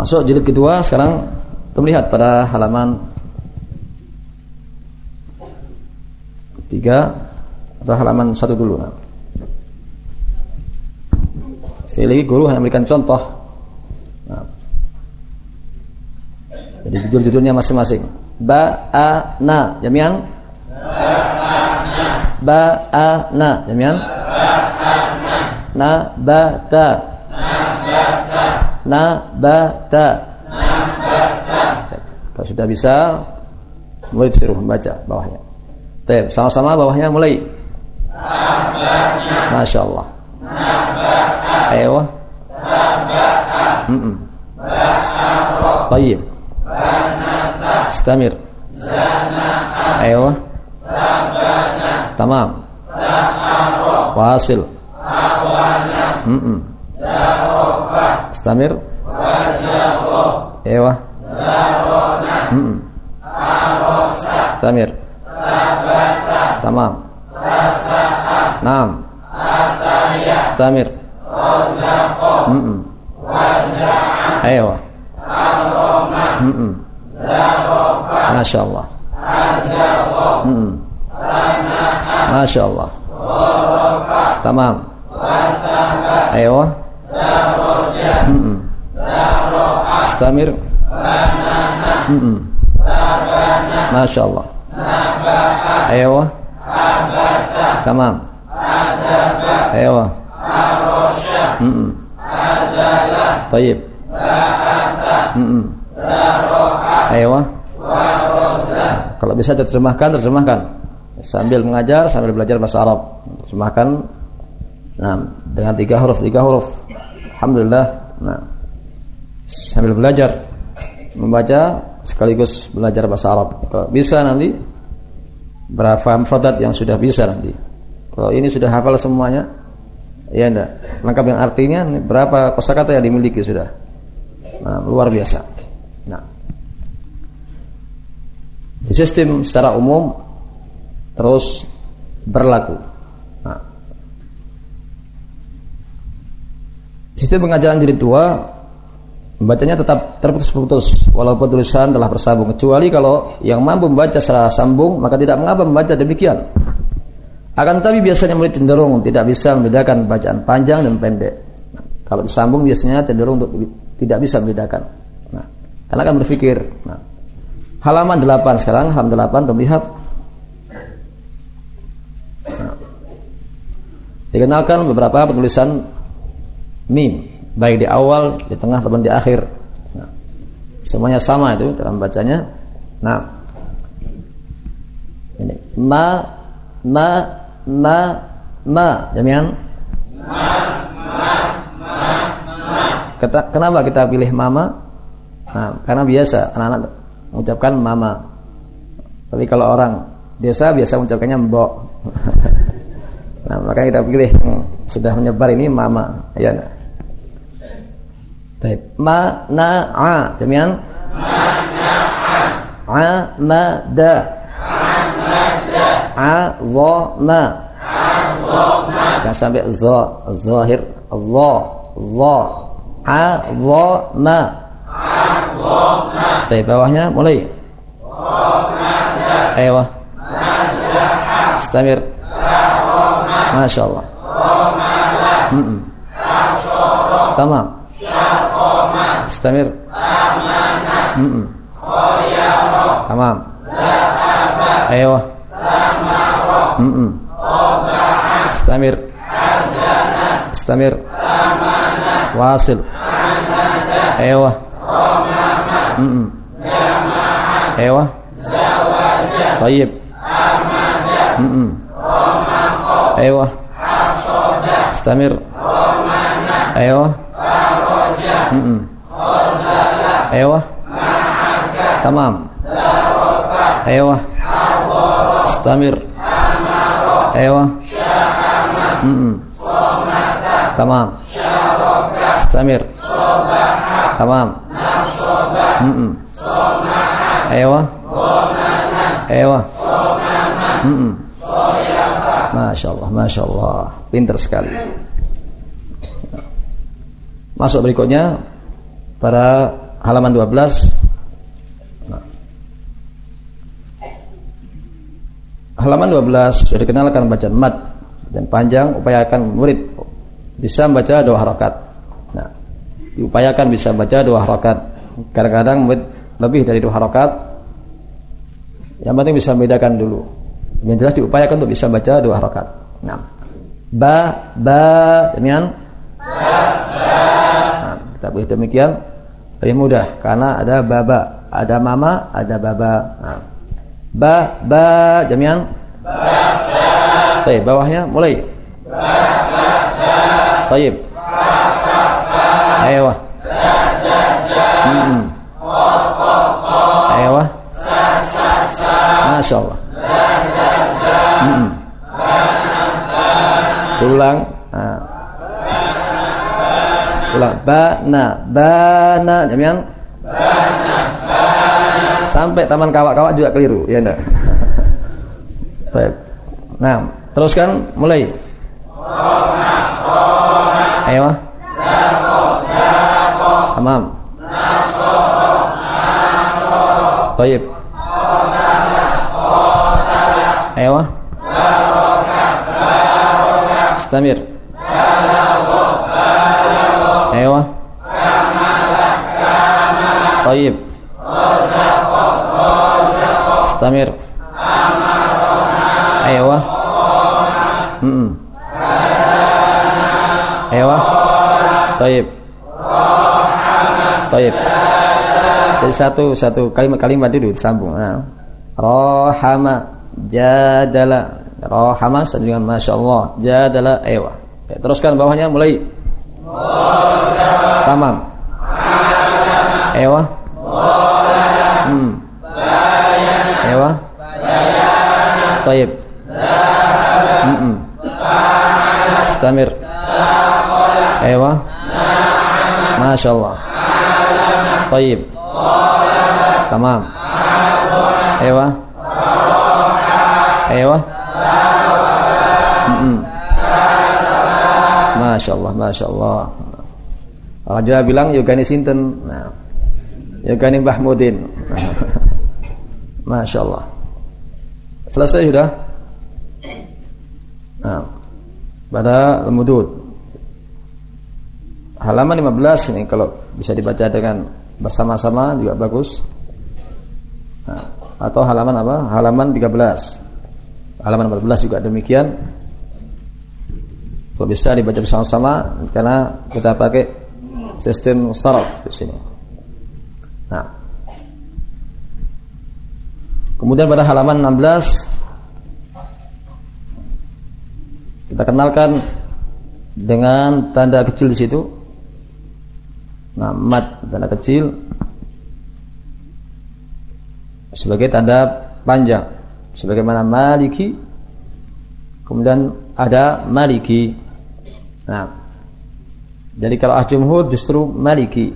Masuk jilid kedua sekarang terlihat pada halaman tiga atau halaman satu dulu. Nah. Sekali lagi guru hanya memberikan contoh. Nah. Jadi judul-judulnya masing-masing. Ba a na jamian. Ba a na jamian. Ba ta. Na ba ta Kalau sudah bisa mulai disuruh membaca bawahnya. Baik, sama-sama bawahnya mulai. Masya Allah. Ayo. Mm طيب استمر ايوه تمام واصل م استمر ايوه م استمر تمام نعم استمر م ايوه م ما شاء الله ما شاء الله تمام ايوه استمر ما شاء الله ايوه تمام ايوه طيب ايوه kalau bisa terjemahkan, terjemahkan. Sambil mengajar, sambil belajar bahasa Arab. Terjemahkan nah, dengan tiga huruf, tiga huruf. Alhamdulillah. Nah, sambil belajar membaca sekaligus belajar bahasa Arab. Kalau bisa nanti berapa mufradat yang sudah bisa nanti. Kalau ini sudah hafal semuanya, ya enggak. Lengkap yang artinya berapa kosakata yang dimiliki sudah. Nah, luar biasa. Nah, sistem secara umum terus berlaku. Nah, sistem pengajaran jilid dua membacanya tetap terputus-putus walaupun tulisan telah bersambung kecuali kalau yang mampu membaca secara sambung maka tidak mengapa membaca demikian. Akan tetapi biasanya murid cenderung tidak bisa membedakan bacaan panjang dan pendek. Nah, kalau disambung biasanya cenderung untuk tidak bisa membedakan. Nah, karena akan berpikir, nah, Halaman 8 sekarang, halaman 8 terlihat. Nah. Dikenalkan beberapa penulisan mim, baik di awal, di tengah ataupun di akhir. Nah. Semuanya sama itu dalam bacanya. Nah, ini ma ma ma ma jamian Kenapa kita pilih mama? Nah, karena biasa anak-anak mengucapkan mama. Tapi kalau orang desa biasa mengucapkannya mbok. nah, maka kita pilih yang sudah menyebar ini mama. Ya. Baik. Ma na a. Demikian. Ma a. A ma da. A wa ma. Jangan sampai za zahir Allah Allah a wa ma Baik, bawahnya mulai. Ayo. Istamir. Masya Allah. Mm -mm. Tamam. Istamir. Mm -mm. Tamam. Ayo. Mm -mm. Istamir. Istamir. Wasil. Ayo. Mm ايوه طيب mm ايوه استمر ايوه mm ايوه تمام ايوه استمر ايوه mm تمام استمر تمام Mm-mm. Ewa. Ewa. Mm-mm. Masya Allah, Masya Allah Pinter sekali Masuk berikutnya Para halaman 12 nah. halaman 12 sudah dikenalkan bacaan mat dan panjang upayakan murid bisa membaca dua harakat. Nah diupayakan bisa baca dua harakat. Kadang-kadang murid lebih dari dua harakat. Yang penting bisa membedakan dulu. Yang jelas diupayakan untuk bisa baca dua harakat. Nah ba ba demikian. Ba, ba. Nah, kita boleh demikian lebih mudah karena ada baba, ada mama, ada baba. Nah. Ba ba jamian. Ba ba. Baik, bawahnya mulai. Ba ba ba. Baik. Ba ba ba. Ayo. Ba ba ba. Hmm. Qa qa qa. Ayo. Sa sa sa. Masya Allah. Ba ba ba. Hmm. Ba ba ba. Ulang. Ulang bana bana. Jamian bana bana sampai taman kawak-kawak juga keliru ya enggak? Baik. Nah teruskan mulai. Ayo. Tamam. Baik ayo. Istamir ايوه طيب استمر ايوه امم ايوه طيب طيب jadi satu satu kalimat-kalimat itu disambung nah. rohama jadala rohama dengan masya Allah jadala ewa ya, teruskan bawahnya mulai Tamam. Ewa. Hmm. Ewa. Taib. Istamir. Ewa. Masya Allah. Taib. Tamam. Ewa. Ewa. Hmm. Masya Allah, Masya Allah. Raja bilang Yogani Sinten. Nah, Yogani Mbah Mudin. Masya Allah. Selesai sudah? Nah, pada Mudud. Halaman 15 ini kalau bisa dibaca dengan bersama-sama juga bagus. Nah, atau halaman apa? Halaman 13. Halaman 14 juga demikian. Kalau bisa dibaca bersama-sama karena kita pakai sistem saraf di sini. Nah. Kemudian pada halaman 16 kita kenalkan dengan tanda kecil di situ. Nah, mat tanda kecil sebagai tanda panjang sebagaimana maliki kemudian ada maliki nah jadi kalau ah jumhur justru maliki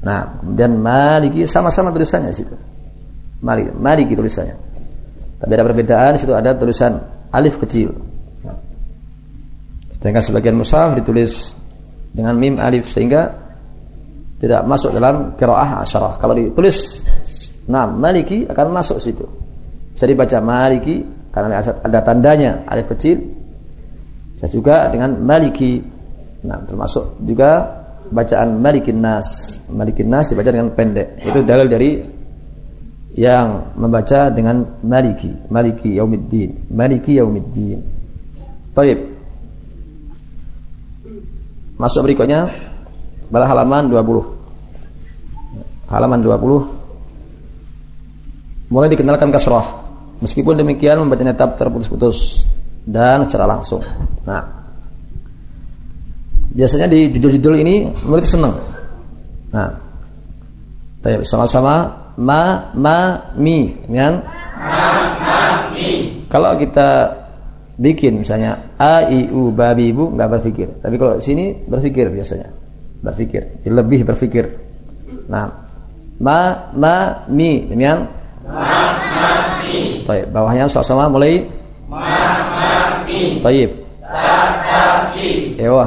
nah kemudian maliki sama-sama tulisannya di situ maliki, maliki tulisannya tapi ada perbedaan di situ ada tulisan alif kecil nah. sedangkan sebagian mushaf ditulis dengan mim alif sehingga tidak masuk dalam qiraah asyarah kalau ditulis Nah, maliki akan masuk situ. Bisa dibaca maliki karena ada tandanya alif kecil. Bisa juga dengan maliki. Nah, termasuk juga bacaan malikin nas. Malikin nas dibaca dengan pendek. Itu dalil dari yang membaca dengan maliki, maliki yaumiddin, maliki yaumiddin. Baik. Masuk berikutnya pada halaman 20. Halaman 20 mulai dikenalkan kasrah. Meskipun demikian membacanya tetap terputus-putus dan secara langsung. Nah, biasanya di judul-judul ini murid senang. Nah, Baik, sama-sama ma ma mi, kan? Ma ma mi. Kalau kita bikin misalnya a i u babi ibu nggak berpikir, tapi kalau sini berpikir biasanya, berpikir, lebih berpikir. Nah, ma ma mi, demikian Baik, bawahnya sama-sama mulai. Ma'ami. Baik. Tataki. Ewa.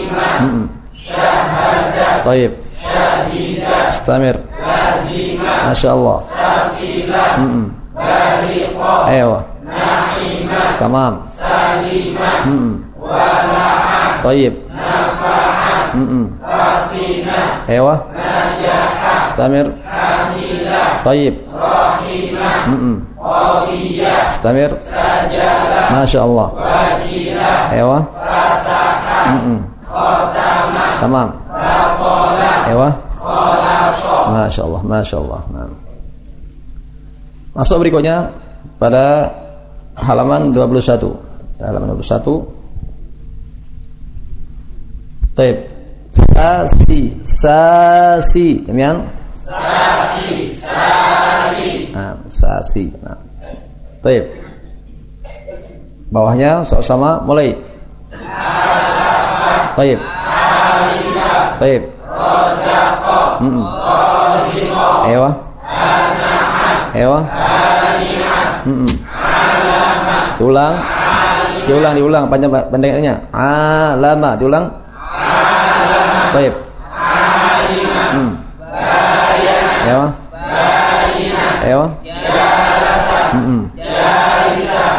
Mm-mm. طيب استمر ما شاء الله م-م. ايوه تمام م-م. طيب م-م. ايوه استمر طيب م-م. استمر ما شاء الله ايوه م-م. تمام ايوه ما شاء الله ما شاء الله nah. masuk berikutnya pada halaman 21 halaman 21 Taib sasi sasi demikian sasi sasi nah, sasi nah. Taib bawahnya sama-sama mulai Taib Taib. Ewa. Ewa. Mm Diulang. Diulang panjang pendeknya Alama. Diulang. Baik mm. Ewa. Ewa. Mm -mm.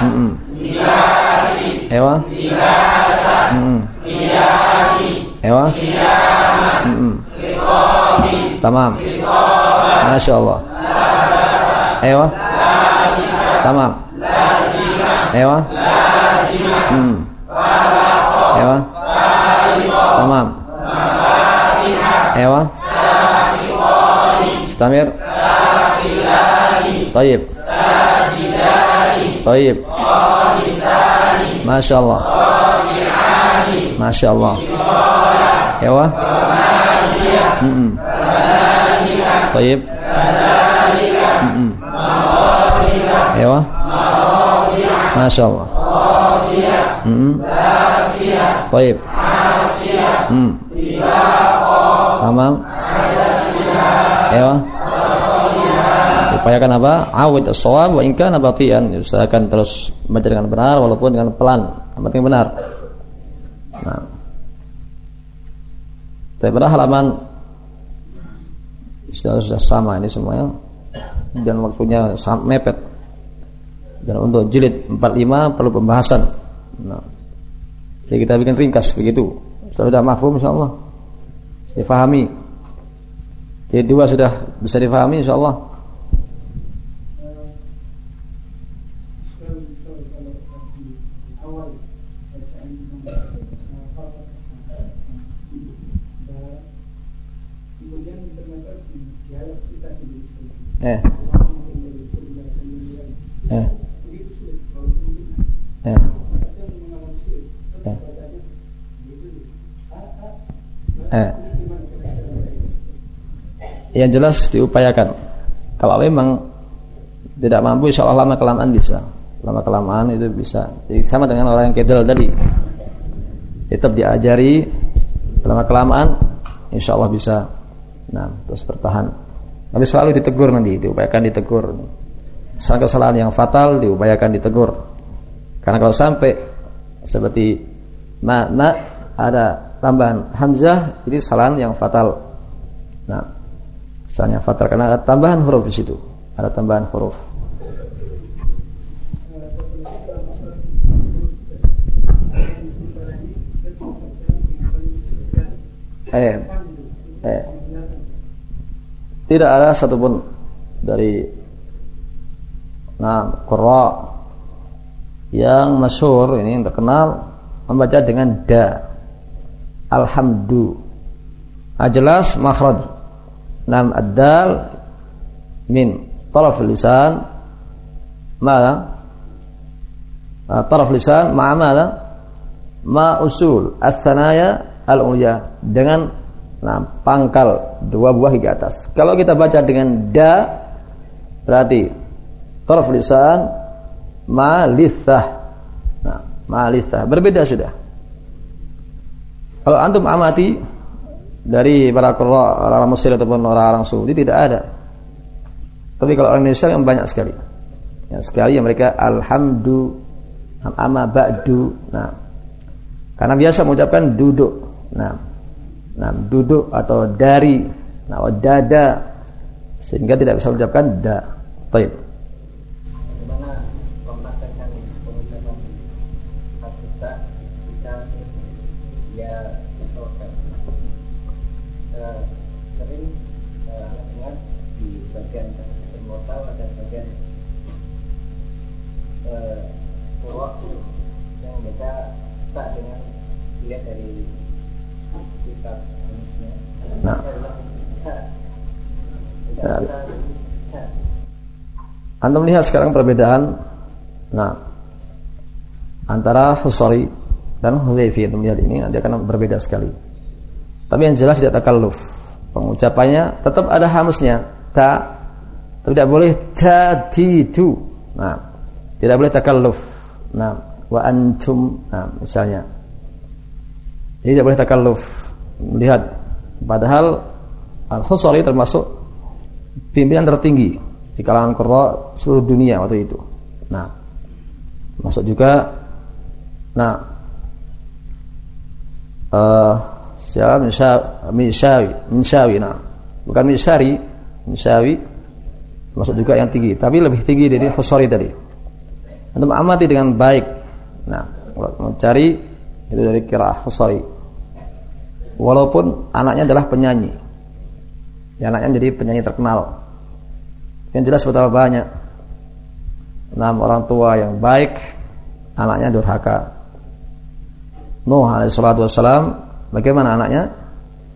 Mm -mm. Ewa. Mm -mm. Ewa? Mm -mm. Tamam. Masya Allah Ewa? Tamam. Ewa? Hmm. Ewa? Tamam. Ewa? Istamir? Taib Taib Masya Allah. Ewa Mm-mm. Taib Mm-mm. Ewa Masya Allah. Taib Mm. Tamam. Ewa Upayakan apa? Awid as-sawab wa inka nabatian Usahakan terus baca dengan benar Walaupun dengan pelan. Yang benar Nah. Tapi pada halaman sudah, sudah sama ini semuanya. Dan waktunya sangat mepet. Dan untuk jilid 45 perlu pembahasan. Nah, jadi kita bikin ringkas begitu. Sudah mahfum insyaallah. Difahami. Jadi dua sudah bisa difahami insyaallah Eh. Eh. Eh. Eh. Eh. Yang jelas diupayakan. Kalau memang tidak mampu, insya Allah lama kelamaan bisa. Lama kelamaan itu bisa. Jadi sama dengan orang yang kedel tadi. Tetap diajari lama kelamaan, insya Allah bisa. Nah, terus bertahan. Tapi selalu ditegur nanti, diupayakan ditegur. Salah kesalahan yang fatal diupayakan ditegur. Karena kalau sampai seperti ma, ma ada tambahan hamzah, jadi kesalahan yang fatal. Nah, kesalahan yang fatal karena ada tambahan huruf di situ. Ada tambahan huruf. Eh, eh. Tidak ada satupun dari nah Qurra yang masyhur ini yang terkenal membaca dengan da. Alhamdu. Nah, jelas makhraj. Nam ad-dal min taraf lisan mana? Taraf lisan mana? Ma usul ats-thanaya al-ulya dengan Nah, pangkal dua buah hingga atas. Kalau kita baca dengan da berarti taraf lisan malithah. Nah, malithah berbeda sudah. Kalau antum amati dari para qurra orang Mesir ataupun orang-orang Saudi tidak ada. Tapi kalau orang Indonesia yang banyak sekali. Ya, sekali yang mereka alhamdu ama ba'du. Nah, karena biasa mengucapkan duduk. Nah, nah duduk atau dari, nah dada sehingga tidak bisa mengucapkan da. Baik. Anda melihat sekarang perbedaan nah antara Husari dan Huzaifi Anda melihat ini nanti akan berbeda sekali. Tapi yang jelas tidak takalluf. Pengucapannya tetap ada hamsnya ta tidak boleh tadidu. Nah, tidak boleh takalluf. Nah, wa antum nah misalnya. Ini tidak boleh takalluf. Melihat padahal Al-Husari termasuk pimpinan tertinggi di kalangan Qurra seluruh dunia waktu itu. Nah, masuk juga nah uh, siapa? Mishawi Mishawi nah. Bukan Mishari Mishawi masuk juga yang tinggi. Tapi lebih tinggi dari Husari tadi. Untuk amati dengan baik. Nah mencari itu dari kira Husari. Walaupun anaknya adalah penyanyi. Ya, anaknya jadi penyanyi terkenal yang jelas betapa banyak enam orang tua yang baik anaknya durhaka. Nuh alaihissalatu wassalam bagaimana anaknya?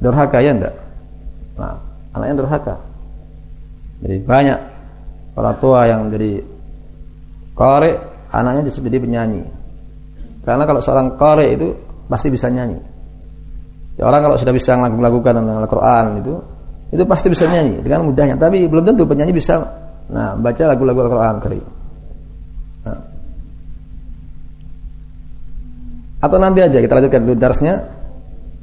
Durhaka ya enggak? Nah, anaknya durhaka. Jadi banyak orang tua yang jadi kore, anaknya jadi penyanyi. Karena kalau seorang kore itu pasti bisa nyanyi. Ya, orang kalau sudah bisa melakukan Al-Quran itu itu pasti bisa nyanyi dengan mudahnya. Tapi belum tentu penyanyi bisa nah baca lagu-lagu Al-Quran kali. Nah. Atau nanti aja kita lanjutkan dulu darsnya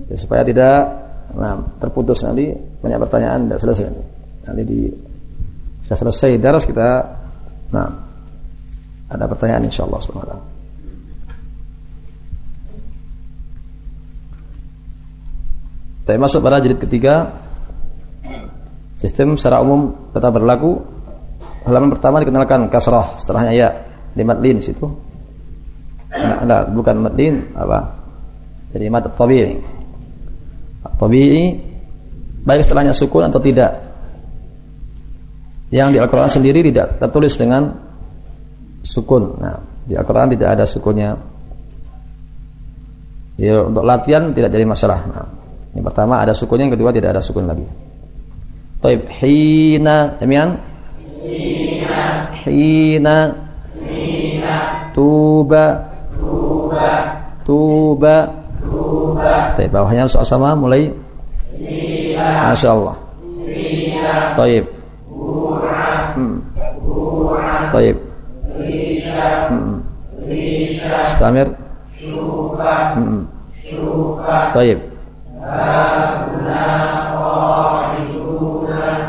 ya, supaya tidak nah, terputus nanti banyak pertanyaan tidak selesai. Nanti di sudah selesai dars kita nah ada pertanyaan insyaallah subhanahu wa Tapi masuk pada jilid ketiga Sistem secara umum tetap berlaku. Halaman pertama dikenalkan kasrah, setelahnya ya di madlin situ. Nah, ada bukan madlin apa? Jadi mad tabi'i. Tabi'i baik setelahnya sukun atau tidak. Yang di Al-Qur'an sendiri tidak tertulis dengan sukun. Nah, di Al-Qur'an tidak ada sukunnya. Ya, untuk latihan tidak jadi masalah. Nah, yang pertama ada sukunnya, yang kedua tidak ada sukun lagi. Taib hina. Demikian hina. Hina, hina. tuba. Tuba. Tuba tuba Taib bawahnya harus sama mulai. Hina Allah. Hina hmm.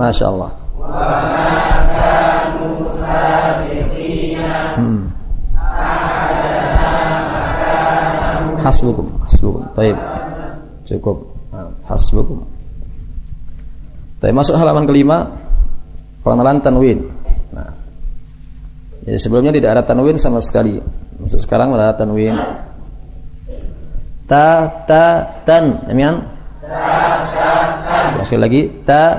Masya Allah. Hmm. Hasbukum, hasbukum. Taib. Cukup. Hasbukum. Tapi masuk halaman kelima pengenalan tanwin. Nah. Jadi sebelumnya tidak ada tanwin sama sekali. Masuk sekarang ada tanwin. ta ta tan demikian sekali lagi ta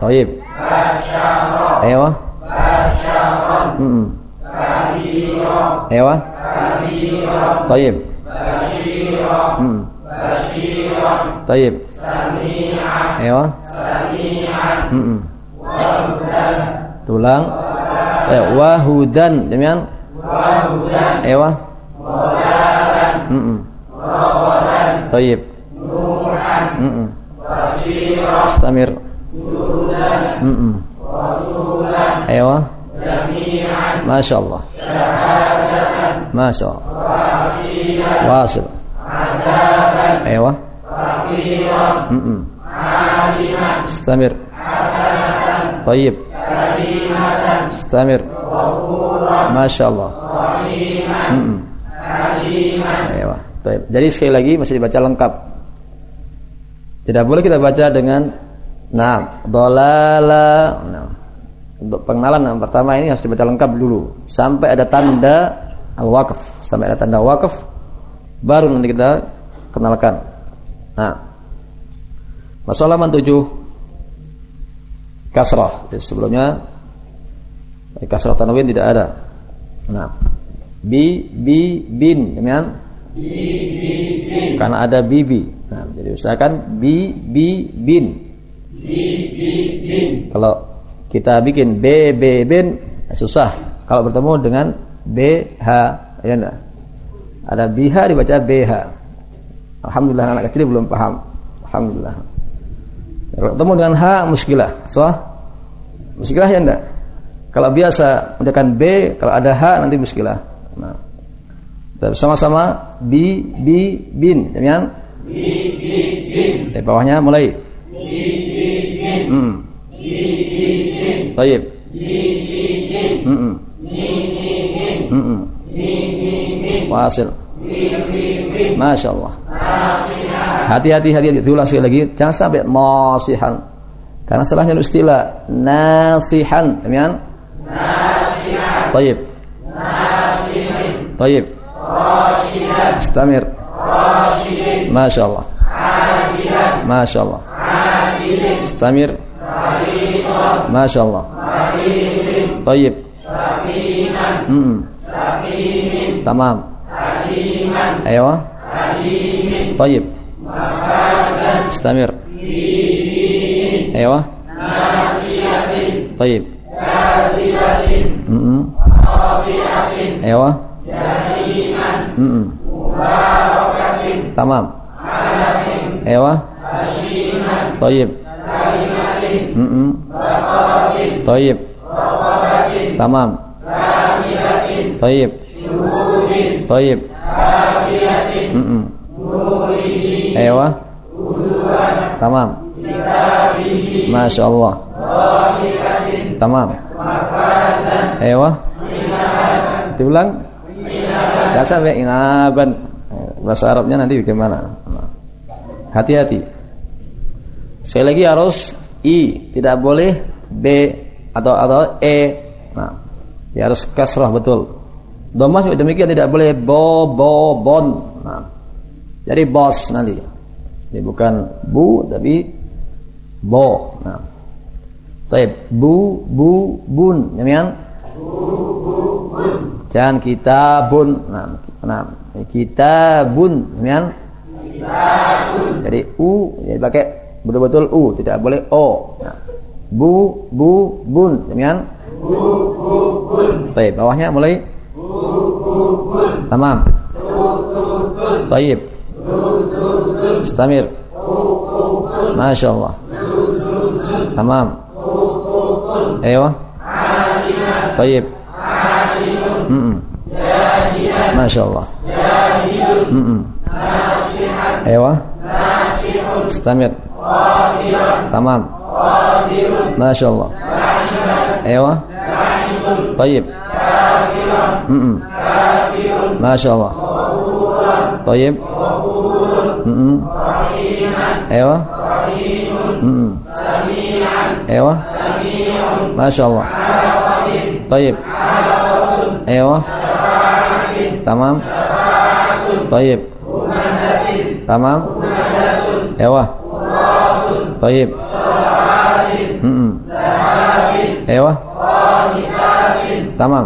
Tayyib Ewa. Ewa Tayyib mm. Ewa. Tulang. Eh, Wahudan. Demikian Ewa mm. Tayyib mm -mm. Istamir mm -mm. Ewa Masya Allah. Masya Allah. Wasil Ewa mm -mm. Tayyib. Istamir. Masya Allah. Mm -mm. Ewa Tayyib. Jadi sekali lagi masih dibaca lengkap. Tidak boleh kita baca dengan Nah, dolala nah. Untuk pengenalan yang pertama ini harus dibaca lengkap dulu. Sampai ada tanda Al-Waqf. Sampai ada tanda Waqf Baru nanti kita kenalkan. Nah Masalah tujuh Kasrah. Jadi sebelumnya Kasrah tanwin tidak ada. Nah Bi, bi, bin. Demikian? Bi, bi, bin. Karena ada bibi Nah jadi usahakan Bi, bi, bin Kalau kita bikin B, B, bin Susah. Kalau bertemu dengan B, H Ya enggak? Ada BH dibaca BH Alhamdulillah anak kecil belum paham. Alhamdulillah. Kalau ketemu dengan H muskilah. So Muskilah ya enggak? Kalau biasa menjakan B Kalau ada H nanti muskilah. Nah. Bersama-sama B, B, bin. Bin. Dari bawahnya mulai. B, hmm. Hmm. -mm. Hmm. -mm. Bin Wasil Masya Allah. Hati-hati hati-hati. Diulang sekali lagi. Jangan sampai nasihan. Karena salahnya istilah. Nasihan. Demikian? Nasihan. Taib Rashidan Istamir. Masya Allah. Masya Allah istamir. Masya Allah. Tayyib. Mm. Tamam. Ayo. Tayyib. Istamir. Ayo. Tayyib. Mm Ayo. Tamam. Ayo. Tayyib. Mm -mm. Taib. Tamam. Taib. Taib. Mm -mm. Ewa. Tamam. Masya Allah. Tamam. Ewa. Ah. Diulang. Dasar ya inaban. Bahasa Arabnya nanti bagaimana? Hati-hati. Saya lagi harus I Tidak boleh B Atau atau E Nah Ya harus kasrah betul Domah juga demikian tidak boleh bo bo bon. Nah, jadi bos nanti. Ini bukan bu tapi bo. Nah. Baik, bu bu bun. Demikian? Jangan kita bun. Nah, nah kita bun. Demikian? Kitabun. Jadi u jadi pakai betul-betul u, tidak boleh o. Nah. Bu, bu, bun. Demikian? Bu, bu, bun. Taib. Bawahnya mulai bu, bu, bun. Tamam. Bu, bu, bun. Bu, bu, bun. Istamir. Bu, bu, bun. Masya Allah. Bu, bu, bun. Tamam. Bu, bu, bun. Ayo. Mm -mm. Masya Allah. Mm -mm. Ayo. Istamir. تمام ما شاء الله ايوه طيب م-م. ما شاء الله طيب م-م. ايوه م-م. ايوه ما شاء الله طيب ايوه تمام طيب تمام ايوه طيب م-م. ايوه تمام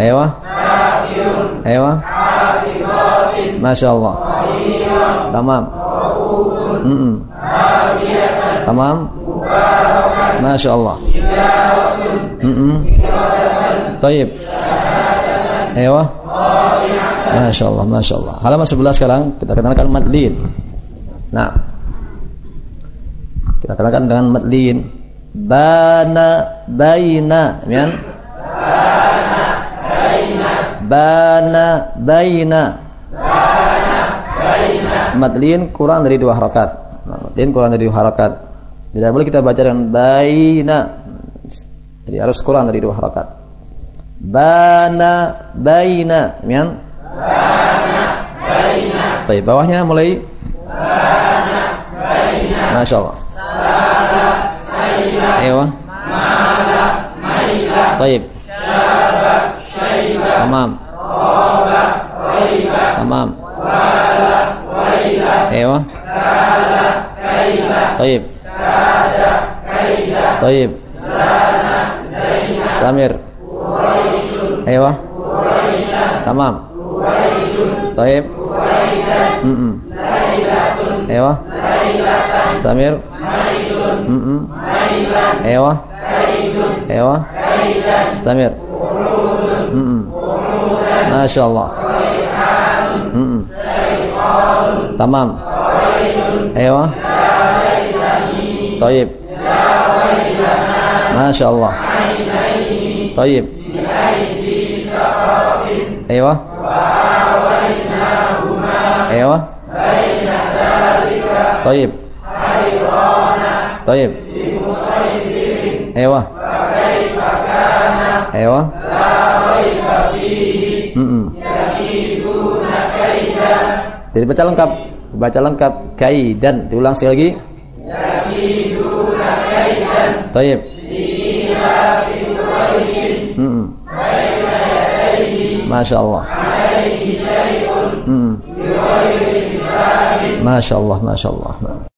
ايوه ايوه ما شاء الله تمام م-م. تمام ما شاء الله م-م. طيب ايوه Masya Allah, Masya Allah. Halaman 11 sekarang kita kenalkan madlin. Nah, kita kenalkan dengan madlin. Bana baina, ya. Bana baina. Madlin kurang dari dua harakat. Nah, madlin kurang dari dua harakat. Tidak boleh kita baca dengan baina. Jadi harus kurang dari dua harakat. Bana baina, ya. Baik, bawahnya mulai Masya Allah Ewa Baik Tamam Tamam Ewa Baik Baik Samir Ewa Tamam طيب م-م. ايوه استمر م-م. ايوه ايوه استمر م-م. ما شاء الله م-م. تمام ايوه طيب ما شاء الله طيب ايوه ايوه طيب طيب ايوه ايوه Mm-mm. Jadi baca lengkap, baca lengkap kaidan. Diulang sekali lagi. Taib. Mm-mm. Masya Allah. Mm. Masya Allah, Masya Allah.